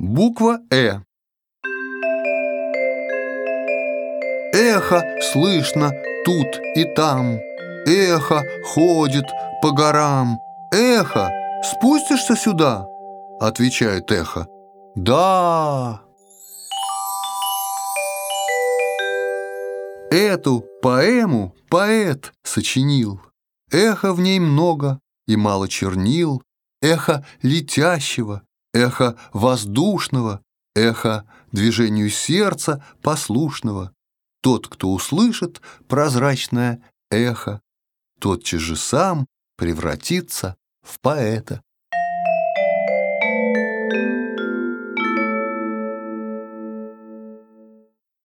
Буква «Э». Эхо слышно тут и там, Эхо ходит по горам. Эхо, спустишься сюда? Отвечает эхо. Да. Эту поэму поэт сочинил. Эхо в ней много и мало чернил, Эхо летящего, эхо воздушного, Эхо движению сердца послушного. Тот, кто услышит прозрачное эхо, Тотчас же сам превратится в поэта.